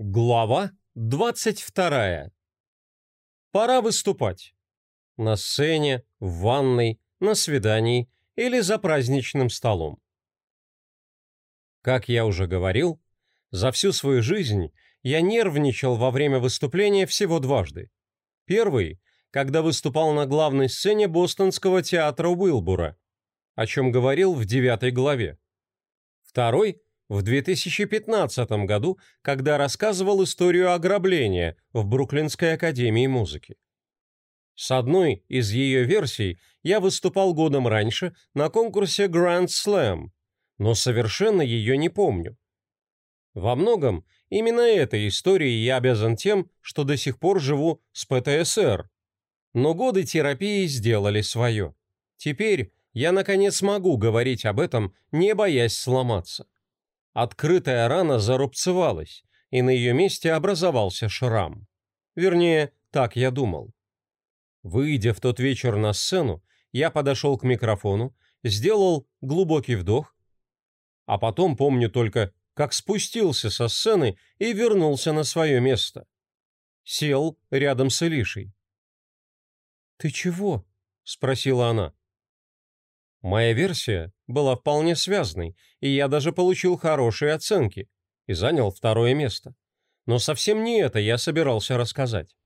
Глава 22. Пора выступать. На сцене, в ванной, на свидании или за праздничным столом. Как я уже говорил, за всю свою жизнь я нервничал во время выступления всего дважды. Первый, когда выступал на главной сцене бостонского театра Уилбура, о чем говорил в девятой главе. Второй – в 2015 году, когда рассказывал историю ограбления в Бруклинской академии музыки. С одной из ее версий я выступал годом раньше на конкурсе Grand Slam, но совершенно ее не помню. Во многом именно этой истории я обязан тем, что до сих пор живу с ПТСР. Но годы терапии сделали свое. Теперь я наконец могу говорить об этом, не боясь сломаться. Открытая рана зарубцевалась, и на ее месте образовался шрам. Вернее, так я думал. Выйдя в тот вечер на сцену, я подошел к микрофону, сделал глубокий вдох, а потом помню только, как спустился со сцены и вернулся на свое место. Сел рядом с Илишей. «Ты чего?» — спросила она. Моя версия была вполне связной, и я даже получил хорошие оценки и занял второе место. Но совсем не это я собирался рассказать.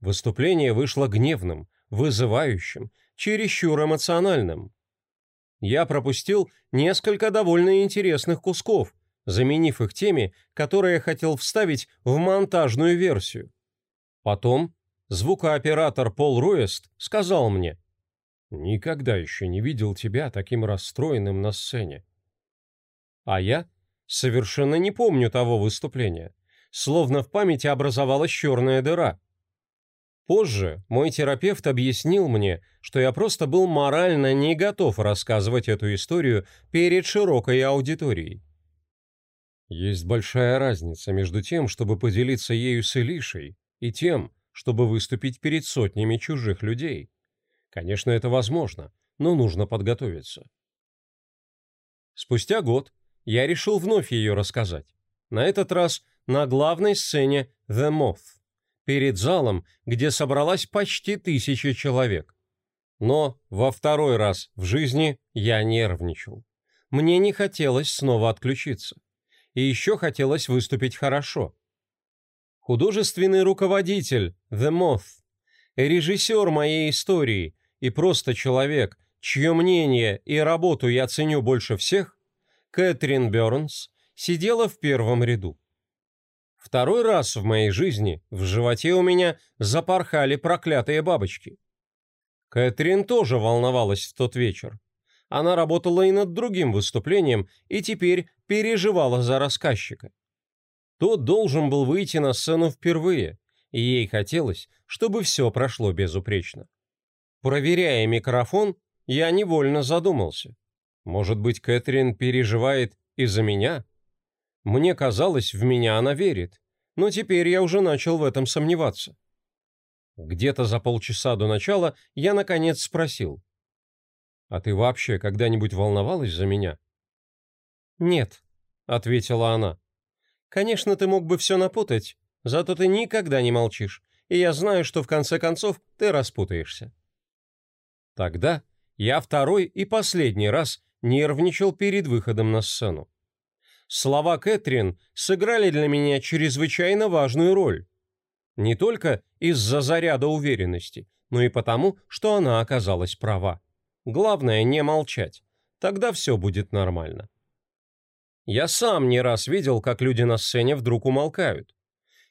Выступление вышло гневным, вызывающим, чересчур эмоциональным. Я пропустил несколько довольно интересных кусков, заменив их теми, которые я хотел вставить в монтажную версию. Потом звукооператор Пол Руэст сказал мне – Никогда еще не видел тебя таким расстроенным на сцене. А я совершенно не помню того выступления. Словно в памяти образовалась черная дыра. Позже мой терапевт объяснил мне, что я просто был морально не готов рассказывать эту историю перед широкой аудиторией. Есть большая разница между тем, чтобы поделиться ею с Илишей, и тем, чтобы выступить перед сотнями чужих людей. Конечно, это возможно, но нужно подготовиться. Спустя год я решил вновь ее рассказать. На этот раз на главной сцене «The Moth», перед залом, где собралась почти тысяча человек. Но во второй раз в жизни я нервничал. Мне не хотелось снова отключиться. И еще хотелось выступить хорошо. Художественный руководитель «The Moth», режиссер моей истории – и просто человек, чье мнение и работу я ценю больше всех, Кэтрин Бернс сидела в первом ряду. Второй раз в моей жизни в животе у меня запорхали проклятые бабочки. Кэтрин тоже волновалась в тот вечер. Она работала и над другим выступлением, и теперь переживала за рассказчика. Тот должен был выйти на сцену впервые, и ей хотелось, чтобы все прошло безупречно. Проверяя микрофон, я невольно задумался. Может быть, Кэтрин переживает из-за меня? Мне казалось, в меня она верит, но теперь я уже начал в этом сомневаться. Где-то за полчаса до начала я наконец спросил. «А ты вообще когда-нибудь волновалась за меня?» «Нет», — ответила она. «Конечно, ты мог бы все напутать, зато ты никогда не молчишь, и я знаю, что в конце концов ты распутаешься». Тогда я второй и последний раз нервничал перед выходом на сцену. Слова Кэтрин сыграли для меня чрезвычайно важную роль. Не только из-за заряда уверенности, но и потому, что она оказалась права. Главное не молчать, тогда все будет нормально. Я сам не раз видел, как люди на сцене вдруг умолкают.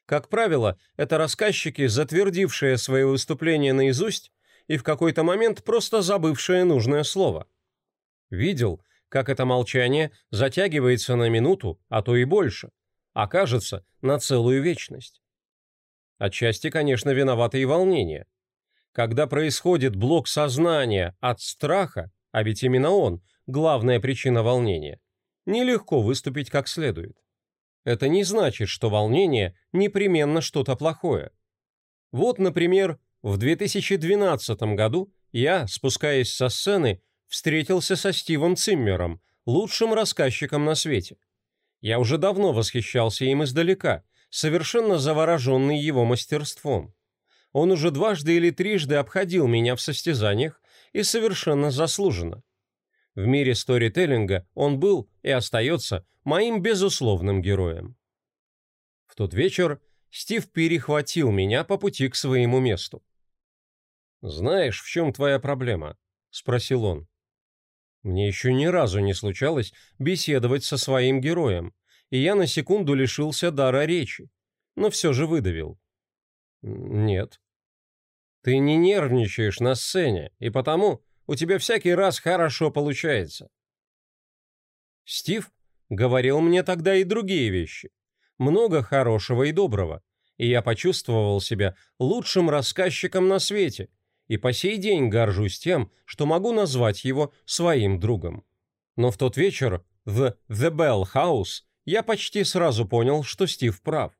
Как правило, это рассказчики, затвердившие свои выступления наизусть и в какой-то момент просто забывшее нужное слово. Видел, как это молчание затягивается на минуту, а то и больше, а кажется, на целую вечность. Отчасти, конечно, виноваты и волнения. Когда происходит блок сознания от страха, а ведь именно он – главная причина волнения, нелегко выступить как следует. Это не значит, что волнение непременно что-то плохое. Вот, например, в 2012 году я, спускаясь со сцены, встретился со Стивом Циммером, лучшим рассказчиком на свете. Я уже давно восхищался им издалека, совершенно завороженный его мастерством. Он уже дважды или трижды обходил меня в состязаниях и совершенно заслуженно. В мире сторителлинга он был и остается моим безусловным героем. В тот вечер Стив перехватил меня по пути к своему месту. «Знаешь, в чем твоя проблема?» – спросил он. Мне еще ни разу не случалось беседовать со своим героем, и я на секунду лишился дара речи, но все же выдавил. «Нет». «Ты не нервничаешь на сцене, и потому у тебя всякий раз хорошо получается». Стив говорил мне тогда и другие вещи – много хорошего и доброго, и я почувствовал себя лучшим рассказчиком на свете, и по сей день горжусь тем, что могу назвать его своим другом. Но в тот вечер в The Bell House я почти сразу понял, что Стив прав.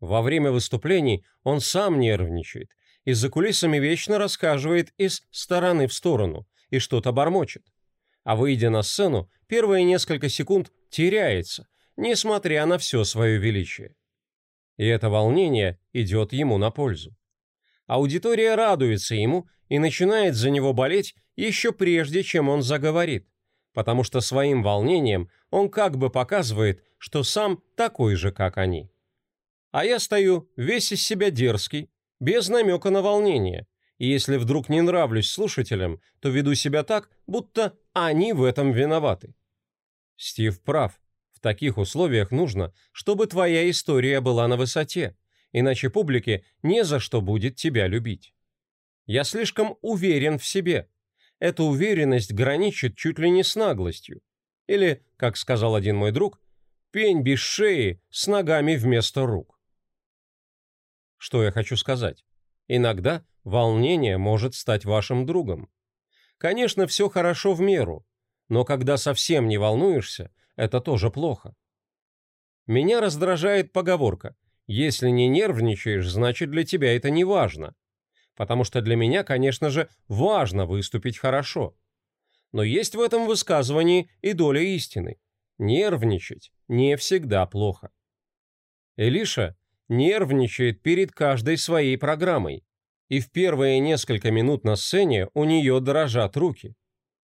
Во время выступлений он сам нервничает и за кулисами вечно рассказывает из стороны в сторону и что-то бормочет. А выйдя на сцену, первые несколько секунд теряется, несмотря на все свое величие. И это волнение идет ему на пользу. Аудитория радуется ему и начинает за него болеть еще прежде, чем он заговорит, потому что своим волнением он как бы показывает, что сам такой же, как они. А я стою весь из себя дерзкий, без намека на волнение, и если вдруг не нравлюсь слушателям, то веду себя так, будто они в этом виноваты. Стив прав таких условиях нужно, чтобы твоя история была на высоте, иначе публике не за что будет тебя любить. Я слишком уверен в себе. Эта уверенность граничит чуть ли не с наглостью. Или, как сказал один мой друг, пень без шеи с ногами вместо рук. Что я хочу сказать? Иногда волнение может стать вашим другом. Конечно, все хорошо в меру, но когда совсем не волнуешься, это тоже плохо. Меня раздражает поговорка «Если не нервничаешь, значит для тебя это не важно». Потому что для меня, конечно же, важно выступить хорошо. Но есть в этом высказывании и доля истины. Нервничать не всегда плохо. Элиша нервничает перед каждой своей программой, и в первые несколько минут на сцене у нее дрожат руки.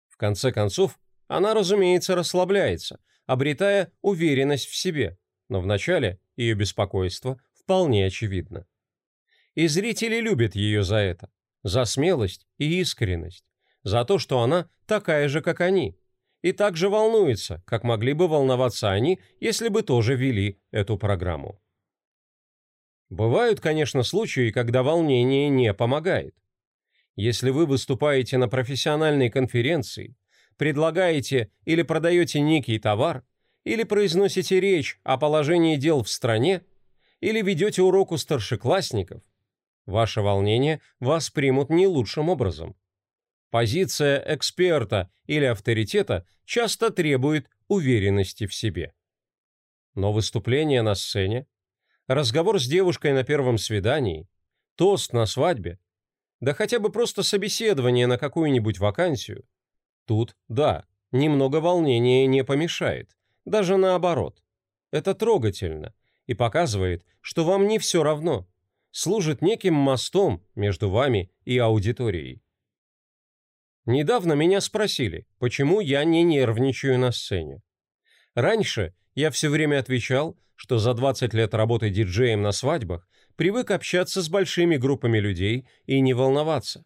В конце концов, она, разумеется, расслабляется, обретая уверенность в себе, но вначале ее беспокойство вполне очевидно. И зрители любят ее за это, за смелость и искренность, за то, что она такая же, как они, и так же волнуется, как могли бы волноваться они, если бы тоже вели эту программу. Бывают, конечно, случаи, когда волнение не помогает. Если вы выступаете на профессиональной конференции предлагаете или продаете некий товар, или произносите речь о положении дел в стране, или ведете урок у старшеклассников, ваше волнение воспримут не лучшим образом. Позиция эксперта или авторитета часто требует уверенности в себе. Но выступление на сцене, разговор с девушкой на первом свидании, тост на свадьбе, да хотя бы просто собеседование на какую-нибудь вакансию – Тут, да, немного волнения не помешает, даже наоборот. Это трогательно и показывает, что вам не все равно, служит неким мостом между вами и аудиторией. Недавно меня спросили, почему я не нервничаю на сцене. Раньше я все время отвечал, что за 20 лет работы диджеем на свадьбах привык общаться с большими группами людей и не волноваться.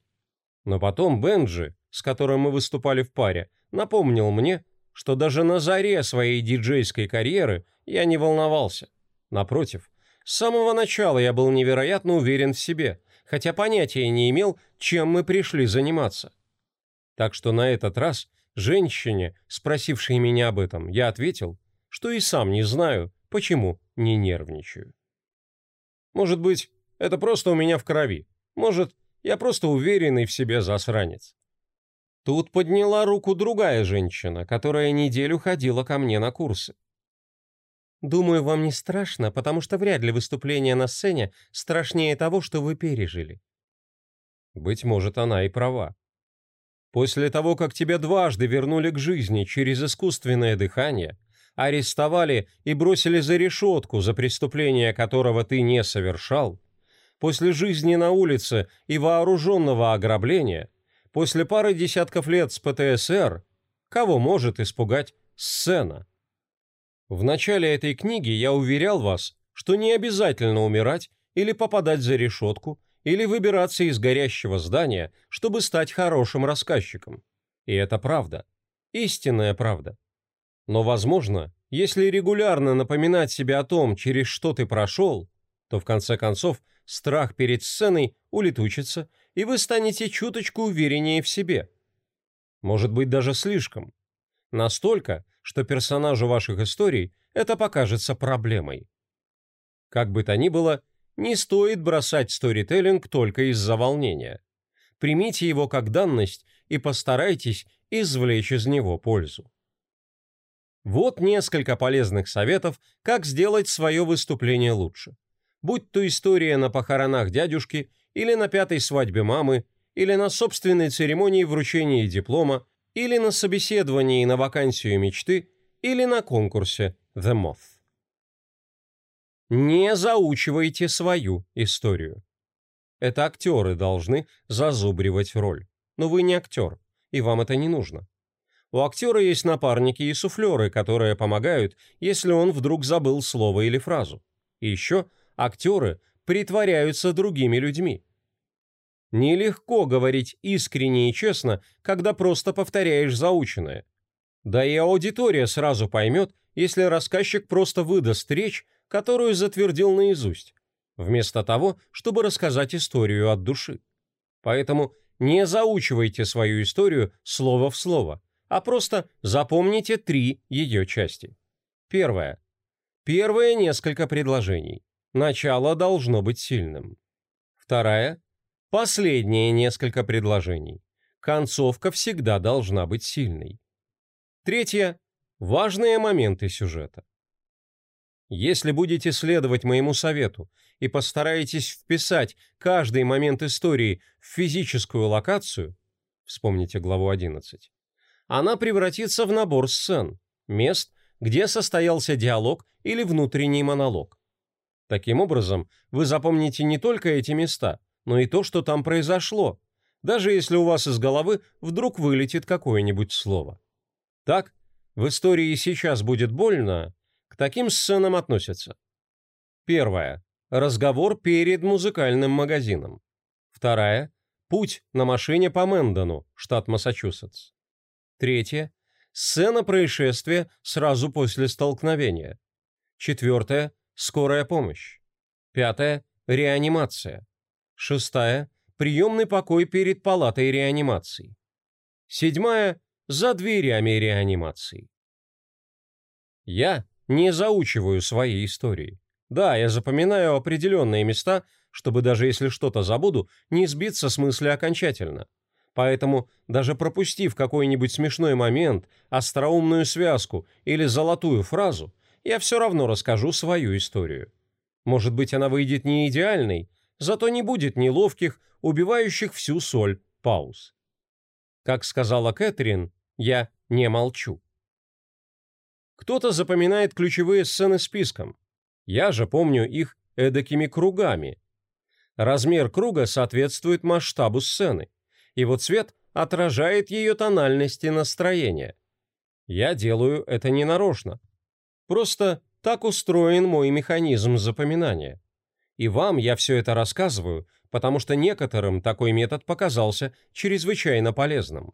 Но потом Бенджи, с которым мы выступали в паре, напомнил мне, что даже на заре своей диджейской карьеры я не волновался. Напротив, с самого начала я был невероятно уверен в себе, хотя понятия не имел, чем мы пришли заниматься. Так что на этот раз женщине, спросившей меня об этом, я ответил, что и сам не знаю, почему не нервничаю. Может быть, это просто у меня в крови. Может, я просто уверенный в себе засранец. Тут подняла руку другая женщина, которая неделю ходила ко мне на курсы. Думаю, вам не страшно, потому что вряд ли выступление на сцене страшнее того, что вы пережили. Быть может, она и права. После того, как тебя дважды вернули к жизни через искусственное дыхание, арестовали и бросили за решетку за преступление, которого ты не совершал, после жизни на улице и вооруженного ограбления, после пары десятков лет с ПТСР, кого может испугать сцена? В начале этой книги я уверял вас, что не обязательно умирать или попадать за решетку, или выбираться из горящего здания, чтобы стать хорошим рассказчиком. И это правда. Истинная правда. Но, возможно, если регулярно напоминать себе о том, через что ты прошел, то в конце концов страх перед сценой улетучится, и вы станете чуточку увереннее в себе. Может быть, даже слишком. Настолько, что персонажу ваших историй это покажется проблемой. Как бы то ни было, не стоит бросать сторителлинг только из-за волнения. Примите его как данность и постарайтесь извлечь из него пользу. Вот несколько полезных советов, как сделать свое выступление лучше. Будь то история на похоронах дядюшки, или на пятой свадьбе мамы, или на собственной церемонии вручения диплома, или на собеседовании на вакансию мечты, или на конкурсе The Moth. Не заучивайте свою историю. Это актеры должны зазубривать роль. Но вы не актер, и вам это не нужно. У актера есть напарники и суфлеры, которые помогают, если он вдруг забыл слово или фразу. И еще актеры притворяются другими людьми. Нелегко говорить искренне и честно, когда просто повторяешь заученное. Да и аудитория сразу поймет, если рассказчик просто выдаст речь, которую затвердил наизусть, вместо того, чтобы рассказать историю от души. Поэтому не заучивайте свою историю слово в слово, а просто запомните три ее части. Первое. Первые несколько предложений. Начало должно быть сильным. Вторая. Последние несколько предложений. Концовка всегда должна быть сильной. Третье. Важные моменты сюжета. Если будете следовать моему совету и постараетесь вписать каждый момент истории в физическую локацию, вспомните главу 11, она превратится в набор сцен, мест, где состоялся диалог или внутренний монолог. Таким образом, вы запомните не только эти места, но и то, что там произошло, даже если у вас из головы вдруг вылетит какое-нибудь слово. Так, в истории сейчас будет больно, к таким сценам относятся. Первое. Разговор перед музыкальным магазином. Вторая. Путь на машине по Мэндону, штат Массачусетс. Третье. Сцена происшествия сразу после столкновения. Четвертое. Скорая помощь. Пятое. Реанимация. Шестая. Приемный покой перед палатой реанимации. Седьмая. За дверями реанимации. Я не заучиваю свои истории. Да, я запоминаю определенные места, чтобы даже если что-то забуду, не сбиться с мысли окончательно. Поэтому, даже пропустив какой-нибудь смешной момент, остроумную связку или золотую фразу, я все равно расскажу свою историю. Может быть, она выйдет не идеальной, зато не будет неловких, убивающих всю соль пауз. Как сказала Кэтрин, я не молчу. Кто-то запоминает ключевые сцены списком. Я же помню их эдакими кругами. Размер круга соответствует масштабу сцены его цвет отражает ее тональность и настроение. Я делаю это не нарочно. Просто так устроен мой механизм запоминания. И вам я все это рассказываю, потому что некоторым такой метод показался чрезвычайно полезным.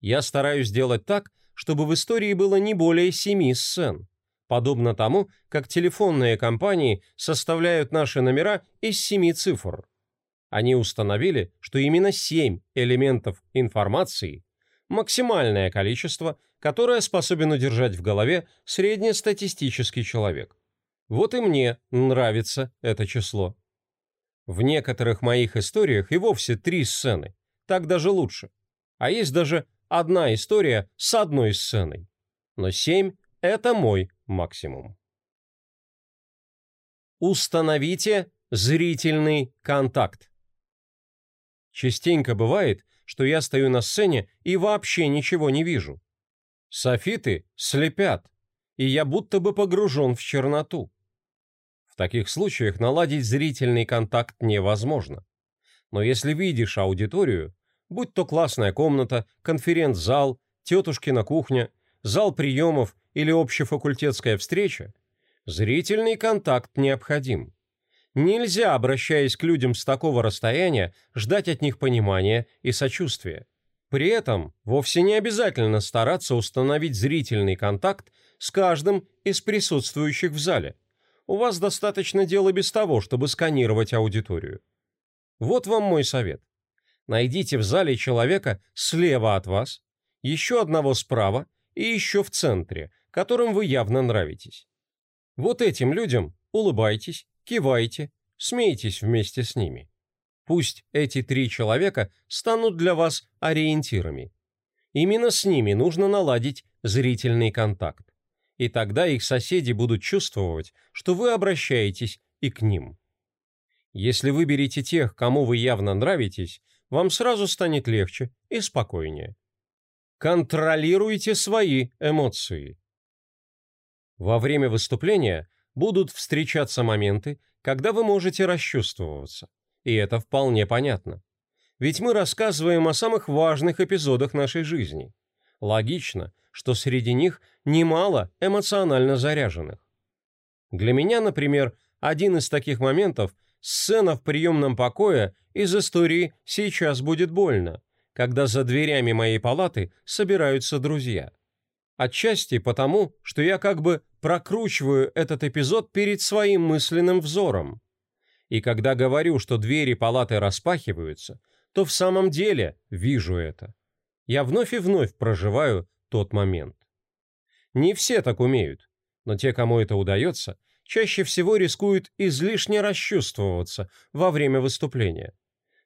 Я стараюсь сделать так, чтобы в истории было не более семи сцен, подобно тому, как телефонные компании составляют наши номера из семи цифр. Они установили, что именно 7 элементов информации – максимальное количество, которое способен удержать в голове среднестатистический человек. Вот и мне нравится это число. В некоторых моих историях и вовсе три сцены, так даже лучше. А есть даже одна история с одной сценой. Но семь – это мой максимум. Установите зрительный контакт. Частенько бывает, что я стою на сцене и вообще ничего не вижу. Софиты слепят. и я будто бы погружен в черноту. В таких случаях наладить зрительный контакт невозможно. Но если видишь аудиторию, будь то классная комната, конференц-зал, тетушкина кухня, зал приемов или общефакультетская встреча, зрительный контакт необходим. Нельзя, обращаясь к людям с такого расстояния, ждать от них понимания и сочувствия. При этом вовсе не обязательно стараться установить зрительный контакт с каждым из присутствующих в зале. У вас достаточно дела без того, чтобы сканировать аудиторию. Вот вам мой совет. Найдите в зале человека слева от вас, еще одного справа и еще в центре, которым вы явно нравитесь. Вот этим людям улыбайтесь, кивайте, смейтесь вместе с ними. Пусть эти три человека станут для вас ориентирами. Именно с ними нужно наладить зрительный контакт. И тогда их соседи будут чувствовать, что вы обращаетесь и к ним. Если выберете тех, кому вы явно нравитесь, вам сразу станет легче и спокойнее. Контролируйте свои эмоции. Во время выступления будут встречаться моменты, когда вы можете расчувствоваться. И это вполне понятно. Ведь мы рассказываем о самых важных эпизодах нашей жизни. Логично, что среди них немало эмоционально заряженных. Для меня, например, один из таких моментов – сцена в приемном покое из истории «Сейчас будет больно», когда за дверями моей палаты собираются друзья. Отчасти потому, что я как бы прокручиваю этот эпизод перед своим мысленным взором. И когда говорю, что двери палаты распахиваются, то в самом деле вижу это. Я вновь и вновь проживаю тот момент. Не все так умеют, но те, кому это удается, чаще всего рискуют излишне расчувствоваться во время выступления.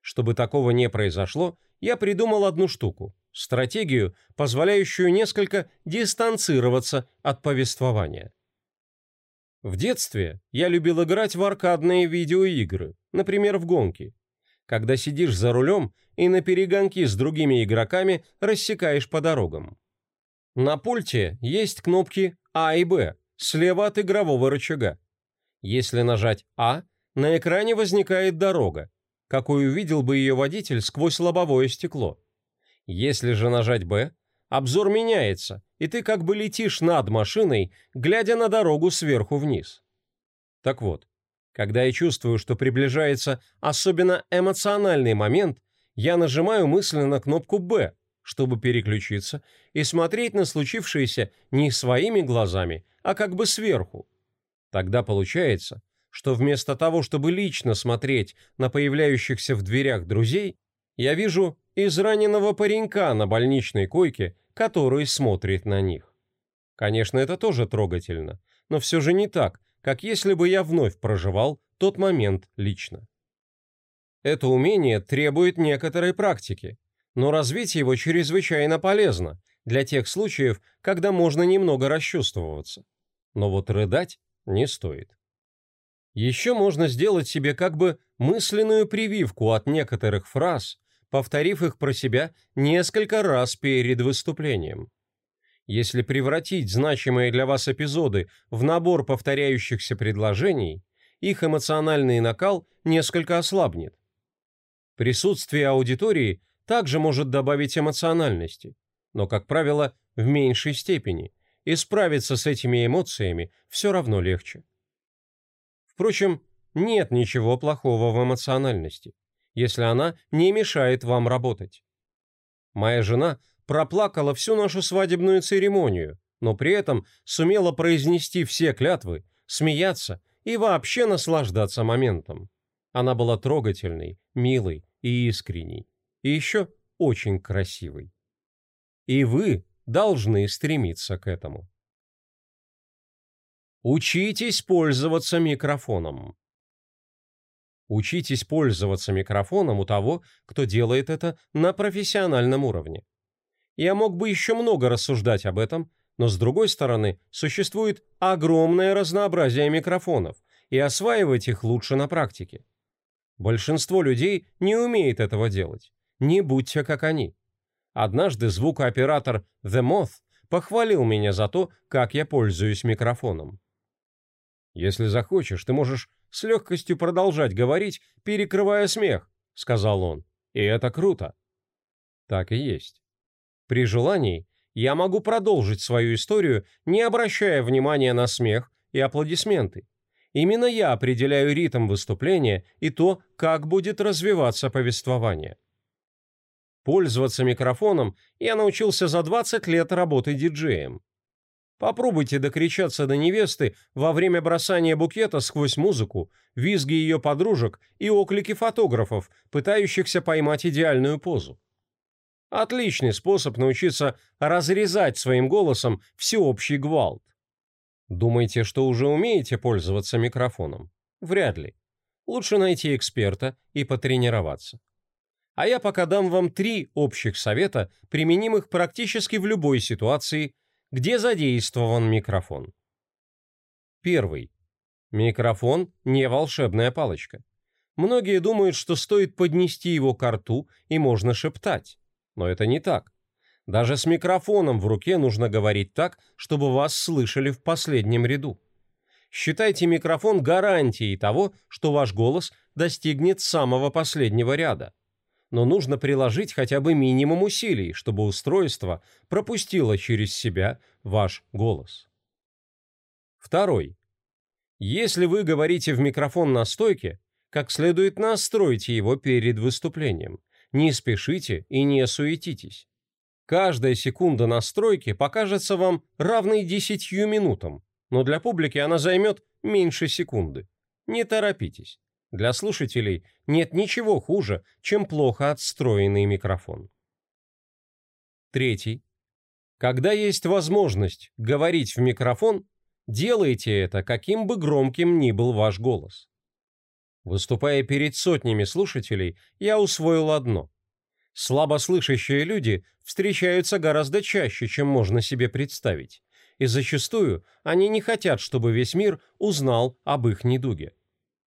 Чтобы такого не произошло, я придумал одну штуку – стратегию, позволяющую несколько дистанцироваться от повествования. В детстве я любил играть в аркадные видеоигры, например, в гонки. Когда сидишь за рулем и на перегонки с другими игроками рассекаешь по дорогам. На пульте есть кнопки А и Б слева от игрового рычага. Если нажать А, на экране возникает дорога, какой увидел бы ее водитель сквозь лобовое стекло. Если же нажать «Б», обзор меняется, и ты как бы летишь над машиной, глядя на дорогу сверху вниз. Так вот, когда я чувствую, что приближается особенно эмоциональный момент, я нажимаю мысленно кнопку «Б», чтобы переключиться и смотреть на случившееся не своими глазами, а как бы сверху. Тогда получается, что вместо того, чтобы лично смотреть на появляющихся в дверях друзей, я вижу израненного паренька на больничной койке, который смотрит на них. Конечно, это тоже трогательно, но все же не так, как если бы я вновь проживал тот момент лично. Это умение требует некоторой практики, но развить его чрезвычайно полезно для тех случаев, когда можно немного расчувствоваться. Но вот рыдать не стоит. Еще можно сделать себе как бы мысленную прививку от некоторых фраз, повторив их про себя несколько раз перед выступлением. Если превратить значимые для вас эпизоды в набор повторяющихся предложений, их эмоциональный накал несколько ослабнет. Присутствие аудитории также может добавить эмоциональности, но, как правило, в меньшей степени, и справиться с этими эмоциями все равно легче. Впрочем, нет ничего плохого в эмоциональности, если она не мешает вам работать. Моя жена проплакала всю нашу свадебную церемонию, но при этом сумела произнести все клятвы, смеяться и вообще наслаждаться моментом. Она была трогательной, милой и искренней, и еще очень красивой. И вы должны стремиться к этому. Учитесь пользоваться микрофоном. Учитесь пользоваться микрофоном у того, кто делает это на профессиональном уровне. Я мог бы еще много рассуждать об этом, но с другой стороны, существует огромное разнообразие микрофонов, и осваивать их лучше на практике. Большинство людей не умеет этого делать. Не будьте как они. Однажды звукооператор The Moth похвалил меня за то, как я пользуюсь микрофоном. «Если захочешь, ты можешь с легкостью продолжать говорить, перекрывая смех», — сказал он. «И это круто». Так и есть. При желании я могу продолжить свою историю, не обращая внимания на смех и аплодисменты. Именно я определяю ритм выступления и то, как будет развиваться повествование. Пользоваться микрофоном я научился за 20 лет работы диджеем. Попробуйте докричаться до невесты во время бросания букета сквозь музыку, визги ее подружек и оклики фотографов, пытающихся поймать идеальную позу. Отличный способ научиться разрезать своим голосом всеобщий гвалт. Думаете, что уже умеете пользоваться микрофоном? Вряд ли. Лучше найти эксперта и потренироваться. А я пока дам вам три общих совета, применимых практически в любой ситуации, где задействован микрофон. Первый. Микрофон не волшебная палочка. Многие думают, что стоит поднести его к рту и можно шептать. Но это не так. Даже с микрофоном в руке нужно говорить так, чтобы вас слышали в последнем ряду. Считайте микрофон гарантией того, что ваш голос достигнет самого последнего ряда. Но нужно приложить хотя бы минимум усилий, чтобы устройство пропустило через себя ваш голос. Второй. Если вы говорите в микрофон на стойке, как следует настройте его перед выступлением. Не спешите и не суетитесь. Каждая секунда настройки покажется вам равной 10 минутам, но для публики она займет меньше секунды. Не торопитесь. Для слушателей нет ничего хуже, чем плохо отстроенный микрофон. Третий. Когда есть возможность говорить в микрофон, делайте это, каким бы громким ни был ваш голос. Выступая перед сотнями слушателей, я усвоил одно. Слабослышащие люди встречаются гораздо чаще, чем можно себе представить, и зачастую они не хотят, чтобы весь мир узнал об их недуге.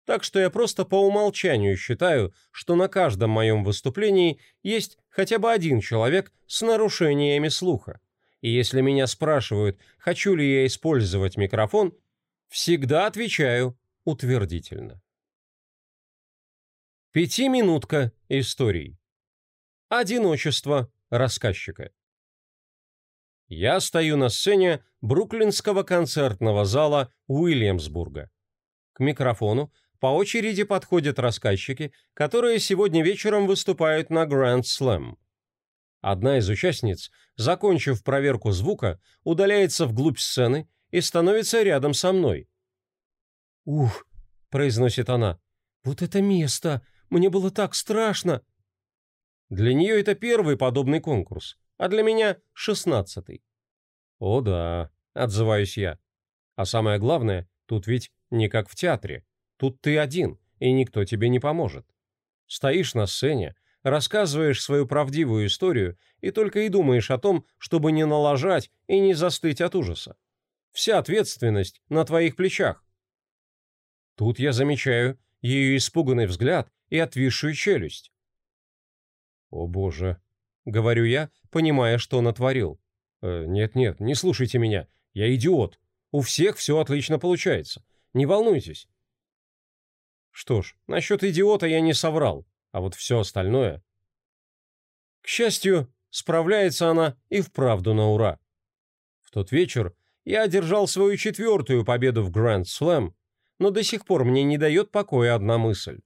Так что я просто по умолчанию считаю, что на каждом моем выступлении есть хотя бы один человек с нарушениями слуха. И если меня спрашивают, хочу ли я использовать микрофон, всегда отвечаю утвердительно. Пятиминутка историй. Одиночество рассказчика. Я стою на сцене бруклинского концертного зала Уильямсбурга. К микрофону по очереди подходят рассказчики, которые сегодня вечером выступают на Grand Slam. Одна из участниц, закончив проверку звука, удаляется вглубь сцены и становится рядом со мной. «Ух!» – произносит она. «Вот это место! Мне было так страшно!» Для нее это первый подобный конкурс, а для меня шестнадцатый. О да, отзываюсь я. А самое главное, тут ведь не как в театре. Тут ты один, и никто тебе не поможет. Стоишь на сцене, рассказываешь свою правдивую историю и только и думаешь о том, чтобы не налажать и не застыть от ужаса. Вся ответственность на твоих плечах. Тут я замечаю ее испуганный взгляд и отвисшую челюсть. «О боже!» — говорю я, понимая, что натворил. «Э, «Нет-нет, не слушайте меня. Я идиот. У всех все отлично получается. Не волнуйтесь». Что ж, насчет идиота я не соврал, а вот все остальное... К счастью, справляется она и вправду на ура. В тот вечер я одержал свою четвертую победу в Гранд Слэм, но до сих пор мне не дает покоя одна мысль.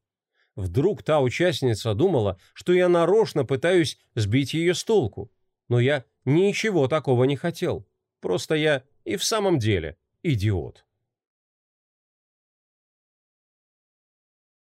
Вдруг та участница думала, что я нарочно пытаюсь сбить ее с толку. Но я ничего такого не хотел. Просто я и в самом деле идиот.